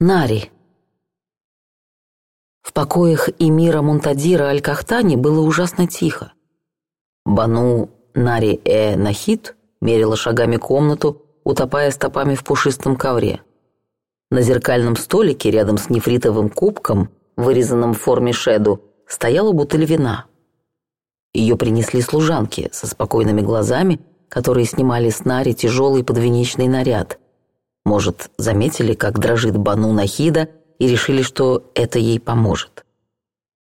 Нари. В покоях Эмира Мунтадира Аль-Кахтани было ужасно тихо. Бану Нари-э-Нахид мерила шагами комнату, утопая стопами в пушистом ковре. На зеркальном столике рядом с нефритовым кубком, вырезанным в форме шеду, стояла бутыль вина. Ее принесли служанки со спокойными глазами, которые снимали с Нари тяжелый подвенечный наряд – может, заметили, как дрожит Бану Нахида, и решили, что это ей поможет.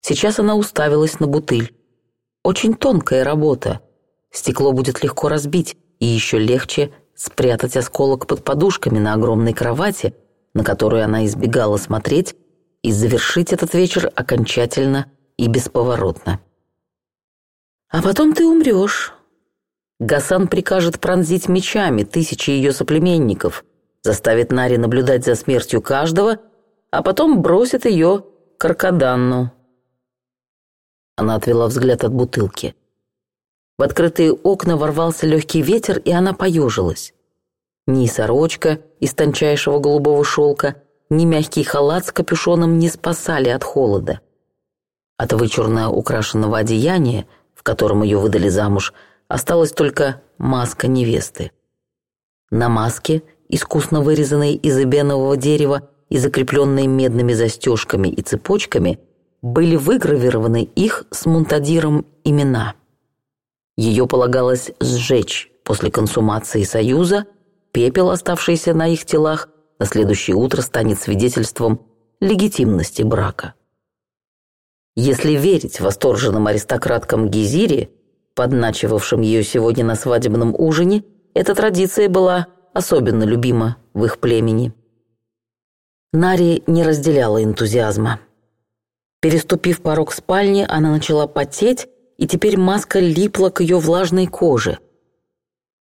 Сейчас она уставилась на бутыль. Очень тонкая работа. Стекло будет легко разбить, и еще легче спрятать осколок под подушками на огромной кровати, на которую она избегала смотреть, и завершить этот вечер окончательно и бесповоротно. «А потом ты умрешь», Гасан прикажет пронзить мечами тысячи ее соплеменников, заставит Нари наблюдать за смертью каждого, а потом бросит ее каркаданну. Она отвела взгляд от бутылки. В открытые окна ворвался легкий ветер, и она поежилась. Ни сорочка из тончайшего голубого шелка, ни мягкий халат с капюшоном не спасали от холода. От вычурно украшенного одеяния, в котором ее выдали замуж, осталась только маска невесты. На маске искусно вырезанные из эбенового дерева и закрепленные медными застежками и цепочками, были выгравированы их с монтадиром имена. Ее полагалось сжечь после консумации союза, пепел, оставшийся на их телах, на следующее утро станет свидетельством легитимности брака. Если верить восторженным аристократкам Гизири, подначивавшим ее сегодня на свадебном ужине, эта традиция была особенно любима в их племени. Нари не разделяла энтузиазма. Переступив порог спальни, она начала потеть, и теперь маска липла к ее влажной коже.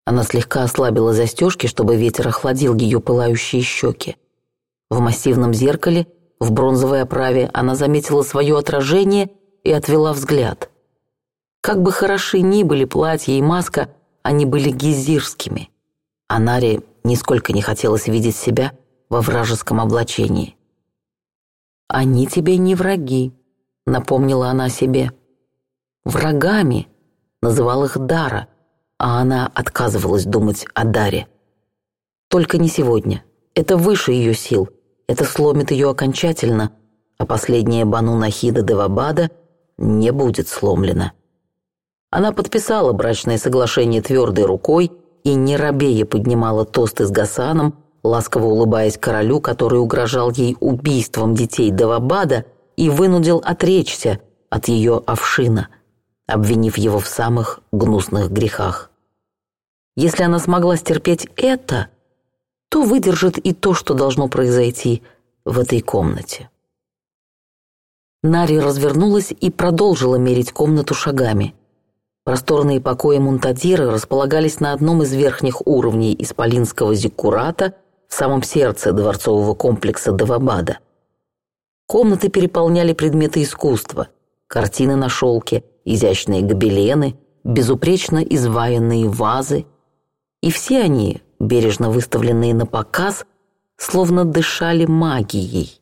Она слегка ослабила застежки, чтобы ветер охладил ее пылающие щеки. В массивном зеркале, в бронзовой оправе, она заметила свое отражение и отвела взгляд. Как бы хороши ни были платье и маска, они были гизирскими. Анаре нисколько не хотелось видеть себя во вражеском облачении. «Они тебе не враги», — напомнила она себе. «Врагами» — называл их Дара, а она отказывалась думать о Даре. «Только не сегодня. Это выше ее сил. Это сломит ее окончательно, а последняя Бану Нахида Девабада не будет сломлена». Она подписала брачное соглашение твердой рукой, и не робея поднимала тосты с Гасаном, ласково улыбаясь королю, который угрожал ей убийством детей Давабада и вынудил отречься от ее овшина, обвинив его в самых гнусных грехах. Если она смогла стерпеть это, то выдержит и то, что должно произойти в этой комнате. Нари развернулась и продолжила мерить комнату шагами. Просторные покои Мунтадира располагались на одном из верхних уровней исполинского зиккурата в самом сердце дворцового комплекса Давабада. Комнаты переполняли предметы искусства, картины на шелке, изящные гобелены, безупречно изваянные вазы. И все они, бережно выставленные на показ, словно дышали магией.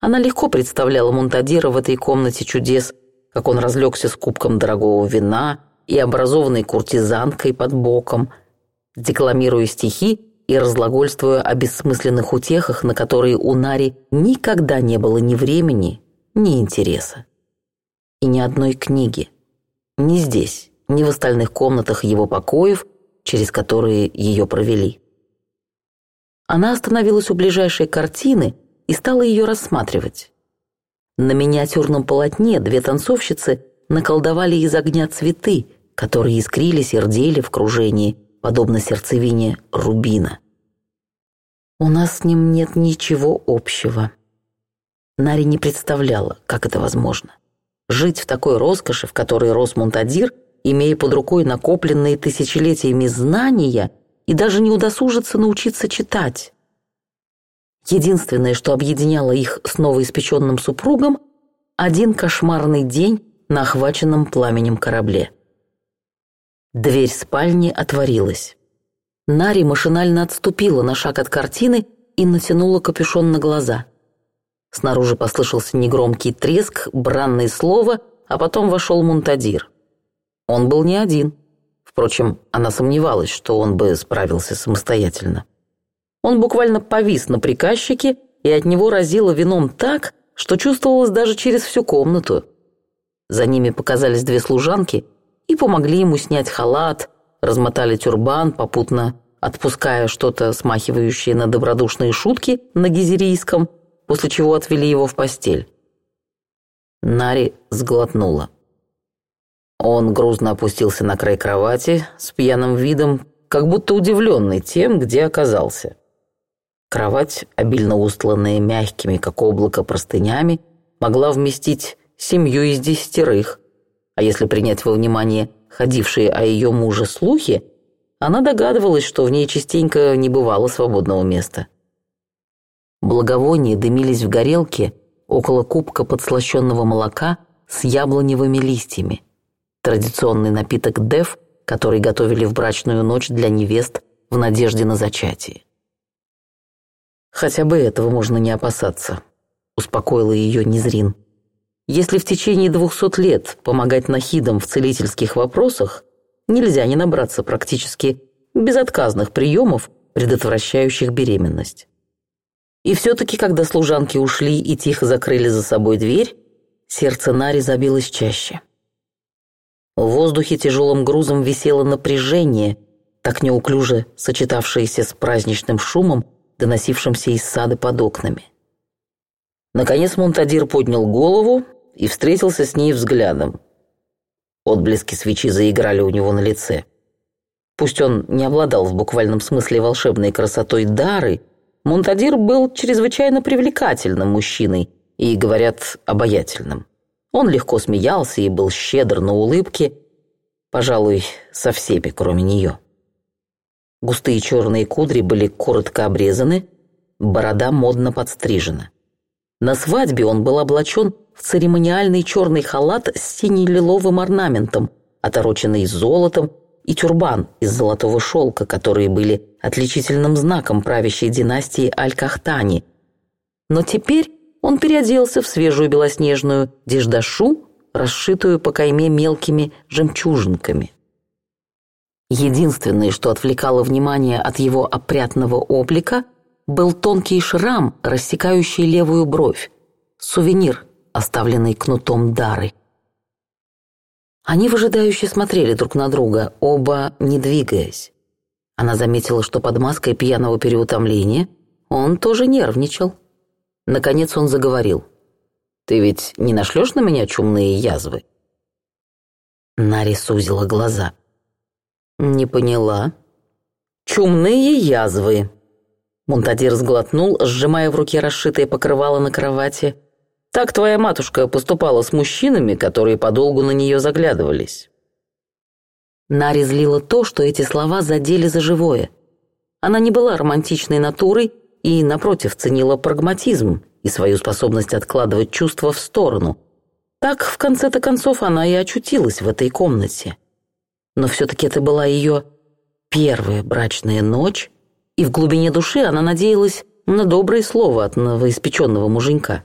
Она легко представляла Мунтадира в этой комнате чудес – как он разлегся с кубком дорогого вина и образованной куртизанкой под боком, декламируя стихи и разлагольствуя о бессмысленных утехах, на которые у Нари никогда не было ни времени, ни интереса. И ни одной книги. Ни здесь, ни в остальных комнатах его покоев, через которые ее провели. Она остановилась у ближайшей картины и стала ее рассматривать. На миниатюрном полотне две танцовщицы наколдовали из огня цветы, которые искрились и рдели в кружении, подобно сердцевине рубина. У нас с ним нет ничего общего. Нари не представляла, как это возможно. Жить в такой роскоши, в которой рос Монтадир, имея под рукой накопленные тысячелетиями знания, и даже не удосужиться научиться читать. Единственное, что объединяло их с новоиспеченным супругом, один кошмарный день на охваченном пламенем корабле. Дверь спальни отворилась. Нари машинально отступила на шаг от картины и натянула капюшон на глаза. Снаружи послышался негромкий треск, бранное слово, а потом вошел Мунтадир. Он был не один. Впрочем, она сомневалась, что он бы справился самостоятельно. Он буквально повис на приказчике, и от него разило вином так, что чувствовалось даже через всю комнату. За ними показались две служанки и помогли ему снять халат, размотали тюрбан, попутно отпуская что-то, смахивающее на добродушные шутки на гизерийском, после чего отвели его в постель. Нари сглотнула. Он грузно опустился на край кровати с пьяным видом, как будто удивленный тем, где оказался. Кровать, обильно устланная мягкими, как облако, простынями, могла вместить семью из десятерых. А если принять во внимание ходившие о ее муже слухи, она догадывалась, что в ней частенько не бывало свободного места. Благовония дымились в горелке около кубка подслащенного молока с яблоневыми листьями. Традиционный напиток деф, который готовили в брачную ночь для невест в надежде на зачатие. Хотя бы этого можно не опасаться», — успокоила ее Незрин. «Если в течение двухсот лет помогать нахидам в целительских вопросах, нельзя не набраться практически безотказных приемов, предотвращающих беременность». И все-таки, когда служанки ушли и тихо закрыли за собой дверь, сердце Нари забилось чаще. В воздухе тяжелым грузом висело напряжение, так неуклюже сочетавшееся с праздничным шумом, доносившимся из сада под окнами. Наконец Монтадир поднял голову и встретился с ней взглядом. Отблески свечи заиграли у него на лице. Пусть он не обладал в буквальном смысле волшебной красотой дары, Монтадир был чрезвычайно привлекательным мужчиной и, говорят, обаятельным. Он легко смеялся и был щедр на улыбки, пожалуй, со всеми, кроме нее. Густые черные кудри были коротко обрезаны, борода модно подстрижена. На свадьбе он был облачен в церемониальный черный халат с сине-лиловым орнаментом, отороченный золотом, и тюрбан из золотого шелка, которые были отличительным знаком правящей династии Аль-Кахтани. Но теперь он переоделся в свежую белоснежную деждашу, расшитую по кайме мелкими жемчужинками. Единственное, что отвлекало внимание от его опрятного облика, был тонкий шрам, рассекающий левую бровь. Сувенир, оставленный кнутом Дары. Они выжидающе смотрели друг на друга, оба не двигаясь. Она заметила, что под маской пьяного переутомления он тоже нервничал. Наконец он заговорил. «Ты ведь не нашлёшь на меня чумные язвы?» Нари сузила глаза. «Не поняла». «Чумные язвы». Мунтадир сглотнул, сжимая в руке расшитое покрывало на кровати. «Так твоя матушка поступала с мужчинами, которые подолгу на нее заглядывались». Нари злила то, что эти слова задели за живое. Она не была романтичной натурой и, напротив, ценила прагматизм и свою способность откладывать чувства в сторону. Так, в конце-то концов, она и очутилась в этой комнате но все-таки это была ее первая брачная ночь, и в глубине души она надеялась на доброе слово от новоиспеченного муженька.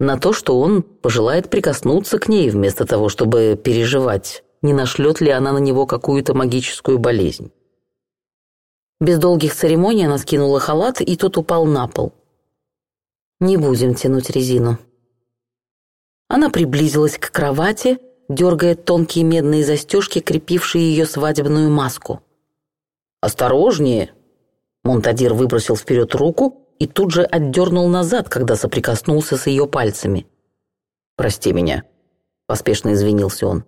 На то, что он пожелает прикоснуться к ней, вместо того, чтобы переживать, не нашлет ли она на него какую-то магическую болезнь. Без долгих церемоний она скинула халат, и тот упал на пол. «Не будем тянуть резину». Она приблизилась к кровати, дергая тонкие медные застежки, крепившие ее свадебную маску. «Осторожнее!» Монтадир выбросил вперед руку и тут же отдернул назад, когда соприкоснулся с ее пальцами. «Прости меня», — поспешно извинился он.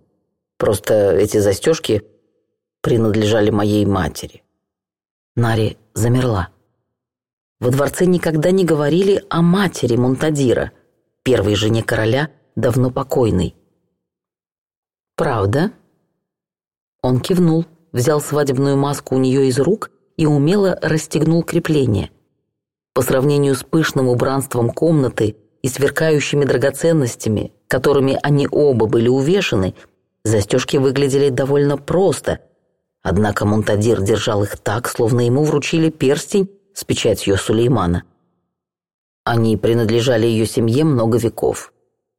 «Просто эти застежки принадлежали моей матери». Нари замерла. Во дворце никогда не говорили о матери Монтадира, первой жене короля, давно покойной. «Правда?» Он кивнул, взял свадебную маску у нее из рук и умело расстегнул крепление. По сравнению с пышным убранством комнаты и сверкающими драгоценностями, которыми они оба были увешаны, застежки выглядели довольно просто, однако Монтадир держал их так, словно ему вручили перстень с печатью Сулеймана. Они принадлежали ее семье много веков,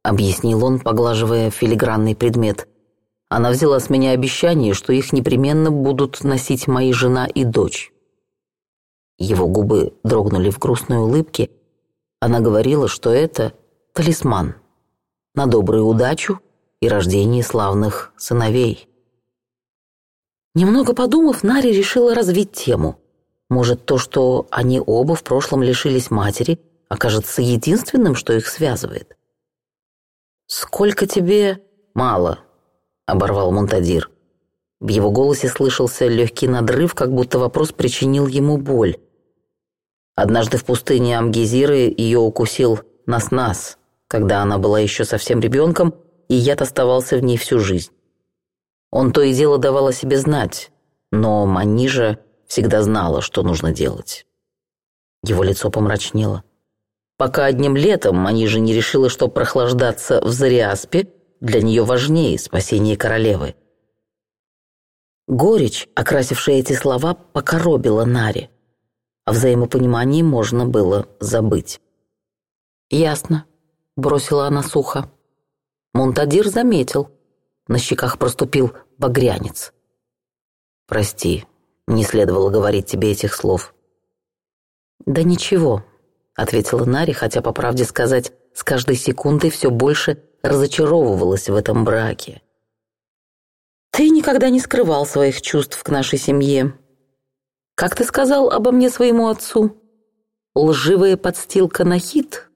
объяснил он, поглаживая филигранный предмет – она взяла с меня обещание, что их непременно будут носить мои жена и дочь. Его губы дрогнули в грустной улыбке. Она говорила, что это талисман на добрую удачу и рождение славных сыновей. Немного подумав, Нари решила развить тему. Может, то, что они оба в прошлом лишились матери, окажется единственным, что их связывает. «Сколько тебе?» «Мало», — оборвал Монтадир. В его голосе слышался легкий надрыв, как будто вопрос причинил ему боль. Однажды в пустыне Амгезиры ее укусил Нас-Нас, когда она была еще совсем ребенком, и яд оставался в ней всю жизнь. Он то и дело давал о себе знать, но Манижа всегда знала, что нужно делать. Его лицо помрачнело. Пока одним летом Манижа не решила, что прохлаждаться в Зариаспе – для нее важнее спасение королевы. Горечь, окрасившая эти слова, покоробила Нари. А О взаимопонимании можно было забыть. «Ясно», — бросила она сухо. Монтадир заметил. На щеках проступил багрянец. «Прости, не следовало говорить тебе этих слов». «Да ничего», — ответила Нари, хотя, по правде сказать, с каждой секундой все больше разочаровывалась в этом браке. «Ты никогда не скрывал своих чувств к нашей семье. Как ты сказал обо мне своему отцу? Лживая подстилка на хит?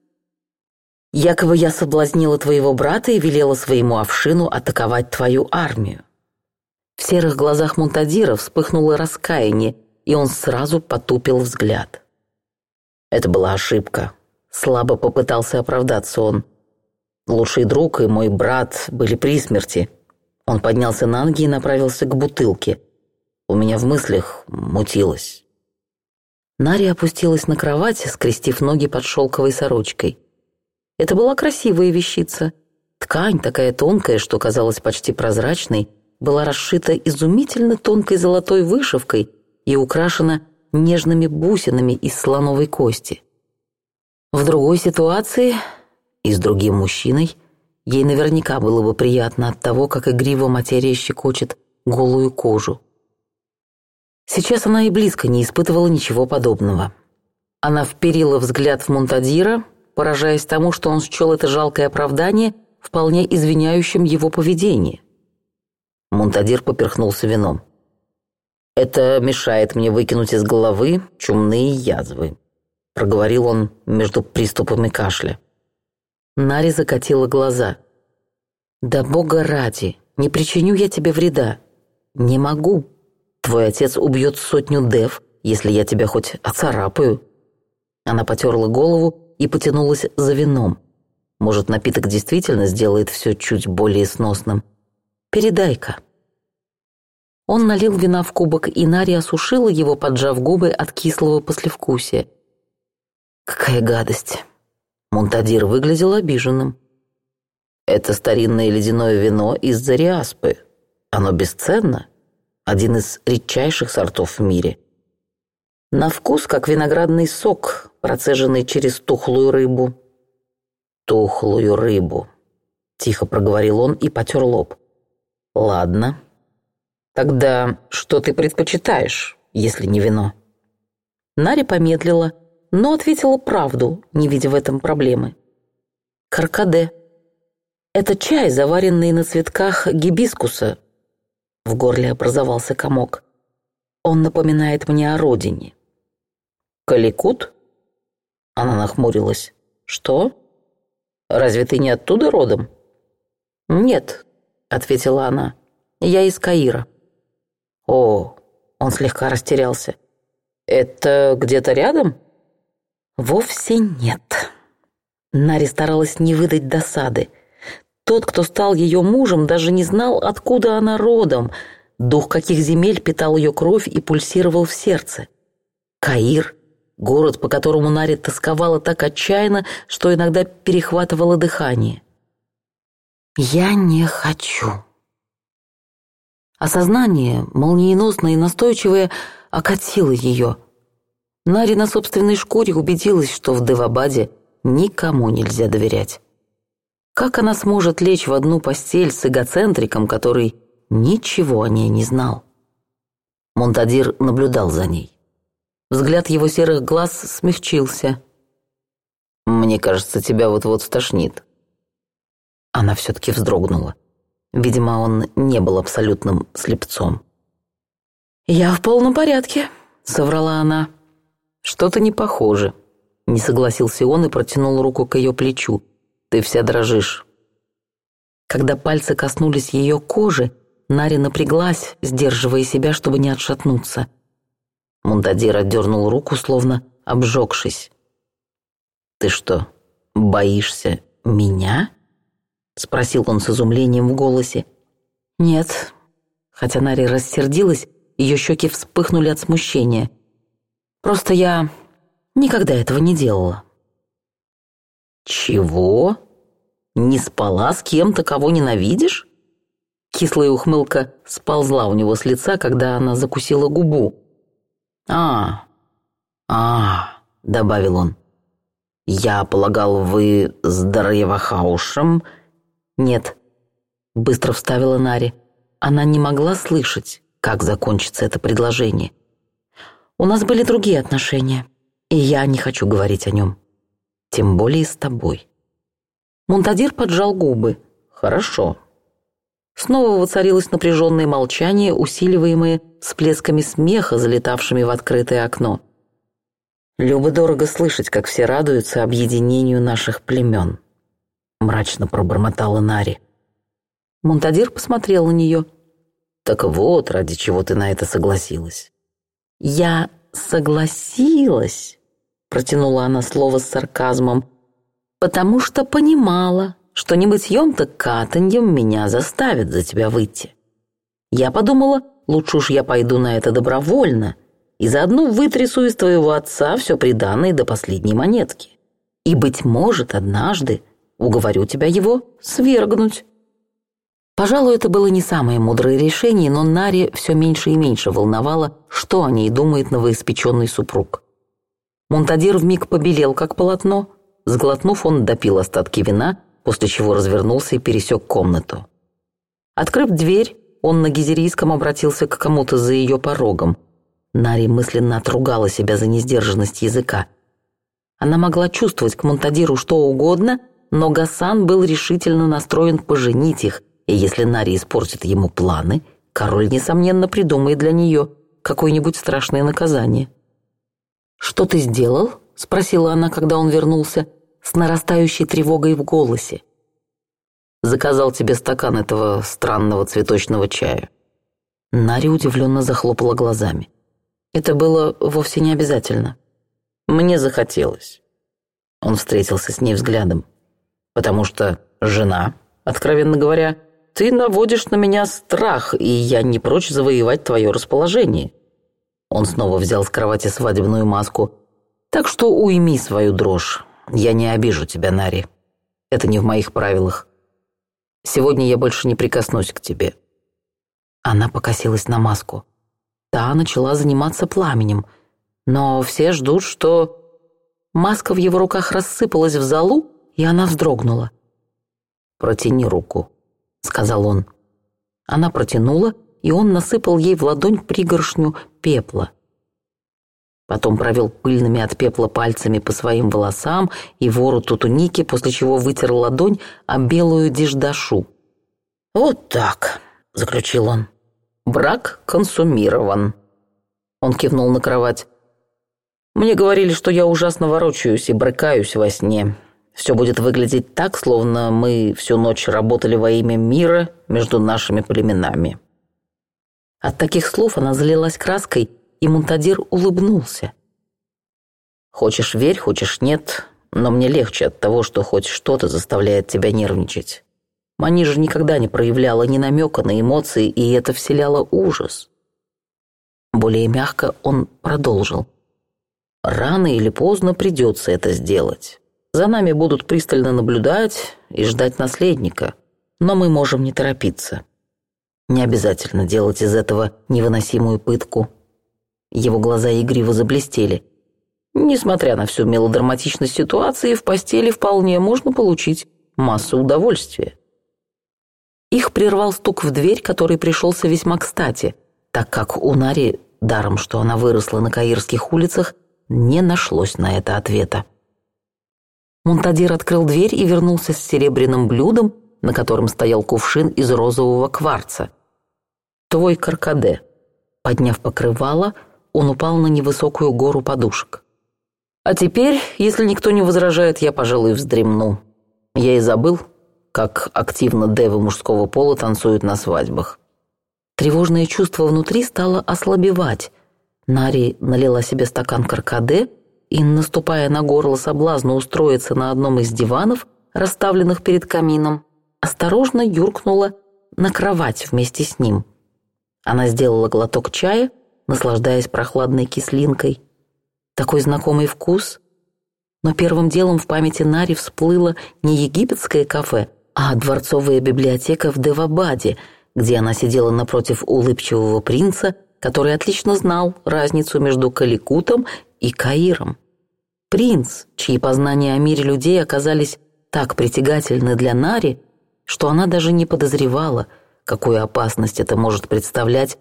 Якобы я соблазнила твоего брата и велела своему овшину атаковать твою армию». В серых глазах Мунтадира вспыхнуло раскаяние, и он сразу потупил взгляд. Это была ошибка. Слабо попытался оправдаться он – Лучший друг и мой брат были при смерти. Он поднялся на ноги и направился к бутылке. У меня в мыслях мутилось. Нари опустилась на кровать, скрестив ноги под шелковой сорочкой. Это была красивая вещица. Ткань, такая тонкая, что казалась почти прозрачной, была расшита изумительно тонкой золотой вышивкой и украшена нежными бусинами из слоновой кости. В другой ситуации и с другим мужчиной, ей наверняка было бы приятно от того, как игриво материя щекочет голую кожу. Сейчас она и близко не испытывала ничего подобного. Она вперила взгляд в Монтадира, поражаясь тому, что он счел это жалкое оправдание вполне извиняющим его поведение. Мунтадир поперхнулся вином. «Это мешает мне выкинуть из головы чумные язвы», проговорил он между приступами кашля. Нари закатила глаза. «Да бога ради, не причиню я тебе вреда. Не могу. Твой отец убьет сотню дев, если я тебя хоть оцарапаю». Она потерла голову и потянулась за вином. Может, напиток действительно сделает все чуть более сносным. «Передай-ка». Он налил вина в кубок, и Нари осушила его, поджав губы от кислого послевкусия. «Какая гадость!» Монтадир выглядел обиженным. «Это старинное ледяное вино из Зариаспы. Оно бесценно. Один из редчайших сортов в мире. На вкус, как виноградный сок, процеженный через тухлую рыбу». «Тухлую рыбу», — тихо проговорил он и потер лоб. «Ладно. Тогда что ты предпочитаешь, если не вино?» Нари помедлила, — но ответила правду, не видя в этом проблемы. Каркаде. Это чай, заваренный на цветках гибискуса. В горле образовался комок. Он напоминает мне о родине. Каликут? Она нахмурилась. Что? Разве ты не оттуда родом? Нет, ответила она. Я из Каира. О, он слегка растерялся. Это где-то рядом? Вовсе нет. Нари старалась не выдать досады. Тот, кто стал ее мужем, даже не знал, откуда она родом, дух каких земель питал ее кровь и пульсировал в сердце. Каир — город, по которому Нари тосковала так отчаянно, что иногда перехватывала дыхание. «Я не хочу». Осознание, молниеносное и настойчивое, окатило ее — Нари на собственной шкуре убедилась, что в Девабаде никому нельзя доверять. Как она сможет лечь в одну постель с эгоцентриком, который ничего о ней не знал? Монтадир наблюдал за ней. Взгляд его серых глаз смягчился. «Мне кажется, тебя вот-вот стошнит». Она все-таки вздрогнула. Видимо, он не был абсолютным слепцом. «Я в полном порядке», — соврала она. «Что-то не похоже», — не согласился он и протянул руку к ее плечу. «Ты вся дрожишь». Когда пальцы коснулись ее кожи, Нари напряглась, сдерживая себя, чтобы не отшатнуться. Мундадир отдернул руку, словно обжегшись. «Ты что, боишься меня?» — спросил он с изумлением в голосе. «Нет». Хотя Нари рассердилась, ее щеки вспыхнули от смущения. Просто я никогда этого не делала». «Чего? Не спала с кем-то, кого ненавидишь?» Кислая ухмылка сползла у него с лица, когда она закусила губу. «А, а», — добавил он. «Я полагал, вы с Дарьевахаушем?» «Нет», — быстро вставила Нари. Она не могла слышать, как закончится это предложение. У нас были другие отношения, и я не хочу говорить о нем. Тем более с тобой». Монтадир поджал губы. «Хорошо». Снова воцарилось напряженное молчание, усиливаемое всплесками смеха, залетавшими в открытое окно. «Любо дорого слышать, как все радуются объединению наших племен», — мрачно пробормотала Нари. Монтадир посмотрел на нее. «Так вот, ради чего ты на это согласилась. «Я согласилась», — протянула она слово с сарказмом, «потому что понимала, что не бытьем-то катаньем меня заставят за тебя выйти. Я подумала, лучше уж я пойду на это добровольно и заодно вытрясу из твоего отца все приданное до последней монетки. И, быть может, однажды уговорю тебя его свергнуть». Пожалуй, это было не самое мудрое решение, но Наре все меньше и меньше волновало, что о ней думает новоиспеченный супруг. Монтадир вмиг побелел, как полотно. Сглотнув, он допил остатки вина, после чего развернулся и пересек комнату. Открыв дверь, он на гизерийском обратился к кому-то за ее порогом. Нари мысленно отругала себя за несдержанность языка. Она могла чувствовать к Монтадиру что угодно, но Гасан был решительно настроен поженить их, и если Нари испортит ему планы, король, несомненно, придумает для нее какое-нибудь страшное наказание. «Что ты сделал?» — спросила она, когда он вернулся, с нарастающей тревогой в голосе. «Заказал тебе стакан этого странного цветочного чая». Нари удивленно захлопала глазами. Это было вовсе не обязательно. Мне захотелось. Он встретился с ней взглядом. Потому что жена, откровенно говоря, ты наводишь на меня страх, и я не прочь завоевать твое расположение». Он снова взял с кровати свадебную маску. «Так что уйми свою дрожь. Я не обижу тебя, Нари. Это не в моих правилах. Сегодня я больше не прикоснусь к тебе». Она покосилась на маску. Та начала заниматься пламенем, но все ждут, что... Маска в его руках рассыпалась в залу, и она вздрогнула. «Протяни руку», — сказал он. Она протянула, и он насыпал ей в ладонь пригоршню пепла. Потом провел пыльными от пепла пальцами по своим волосам и вороту туники, после чего вытер ладонь о белую деждашу. «Вот так», — заключил он. «Брак консумирован». Он кивнул на кровать. «Мне говорили, что я ужасно ворочаюсь и брыкаюсь во сне. Все будет выглядеть так, словно мы всю ночь работали во имя мира между нашими племенами. От таких слов она залилась краской, и Мунтадир улыбнулся. «Хочешь верь, хочешь нет, но мне легче от того, что хоть что-то заставляет тебя нервничать. Мани же никогда не проявляла ни намека на эмоции, и это вселяло ужас». Более мягко он продолжил. «Рано или поздно придется это сделать. За нами будут пристально наблюдать и ждать наследника, но мы можем не торопиться. Не обязательно делать из этого невыносимую пытку. Его глаза игриво заблестели. Несмотря на всю мелодраматичность ситуации, в постели вполне можно получить массу удовольствия. Их прервал стук в дверь, который пришелся весьма кстати, так как у Нари, даром что она выросла на каирских улицах, не нашлось на это ответа. Монтадир открыл дверь и вернулся с серебряным блюдом, на котором стоял кувшин из розового кварца. «Твой каркаде». Подняв покрывало, он упал на невысокую гору подушек. «А теперь, если никто не возражает, я, пожалуй, вздремну. Я и забыл, как активно девы мужского пола танцуют на свадьбах». Тревожное чувство внутри стало ослабевать. Нари налила себе стакан каркаде и, наступая на горло соблазна устроиться на одном из диванов, расставленных перед камином, осторожно юркнула на кровать вместе с ним. Она сделала глоток чая, наслаждаясь прохладной кислинкой. Такой знакомый вкус. Но первым делом в памяти Нари всплыло не египетское кафе, а дворцовая библиотека в Девабаде, где она сидела напротив улыбчивого принца, который отлично знал разницу между каликутом и Каиром. Принц, чьи познания о мире людей оказались так притягательны для Нари, что она даже не подозревала, какую опасность это может представлять,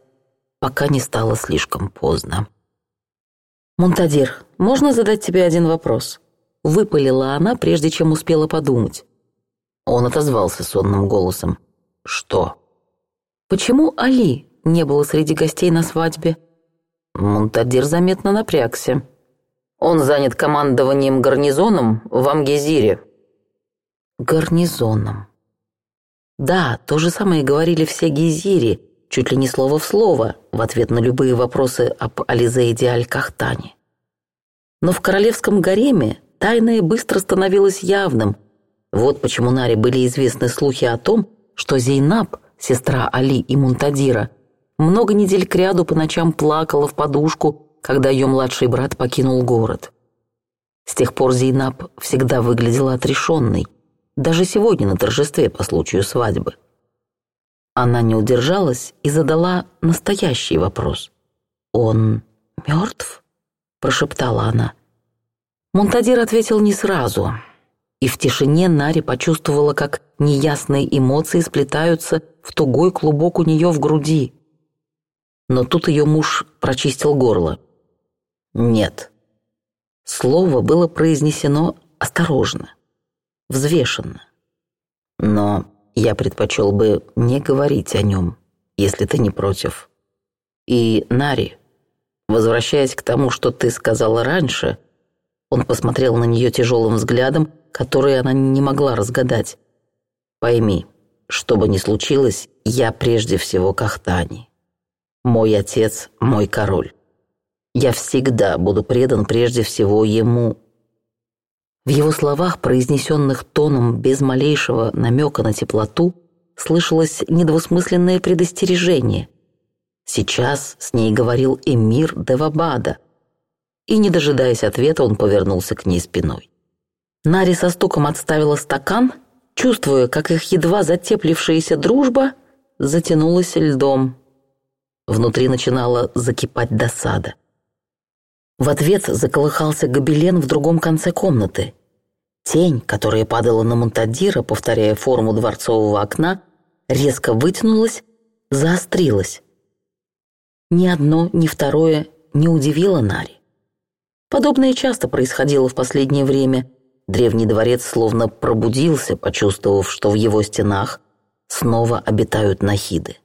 пока не стало слишком поздно. Монтадир, можно задать тебе один вопрос?» Выпалила она, прежде чем успела подумать. Он отозвался сонным голосом. «Что?» «Почему Али не было среди гостей на свадьбе?» Мунтадир заметно напрягся. Он занят командованием гарнизоном в Амгезире. Гарнизоном. Да, то же самое говорили все гизири, чуть ли не слово в слово, в ответ на любые вопросы об Ализейде Аль-Кахтане. Но в королевском гареме тайное быстро становилось явным. Вот почему Наре были известны слухи о том, что Зейнаб, сестра Али и Мунтадира, много недель кряду по ночам плакала в подушку, когда ее младший брат покинул город. С тех пор Зейнаб всегда выглядела отрешенной, даже сегодня на торжестве по случаю свадьбы. Она не удержалась и задала настоящий вопрос. «Он мертв?» – прошептала она. Монтадир ответил не сразу, и в тишине Нари почувствовала, как неясные эмоции сплетаются в тугой клубок у нее в груди но тут ее муж прочистил горло. «Нет». Слово было произнесено осторожно, взвешенно. «Но я предпочел бы не говорить о нем, если ты не против. И, Нари, возвращаясь к тому, что ты сказала раньше, он посмотрел на нее тяжелым взглядом, который она не могла разгадать. Пойми, что бы ни случилось, я прежде всего Кахтани мой отец, мой король. Я всегда буду предан прежде всего ему». В его словах, произнесенных тоном без малейшего намека на теплоту, слышалось недвусмысленное предостережение. Сейчас с ней говорил эмир Девабада. И, не дожидаясь ответа, он повернулся к ней спиной. Нари со стуком отставила стакан, чувствуя, как их едва затеплившаяся дружба затянулась льдом. Внутри начинала закипать досада. В ответ заколыхался гобелен в другом конце комнаты. Тень, которая падала на Монтадира, повторяя форму дворцового окна, резко вытянулась, заострилась. Ни одно, ни второе не удивило Нари. Подобное часто происходило в последнее время. Древний дворец словно пробудился, почувствовав, что в его стенах снова обитают нахиды.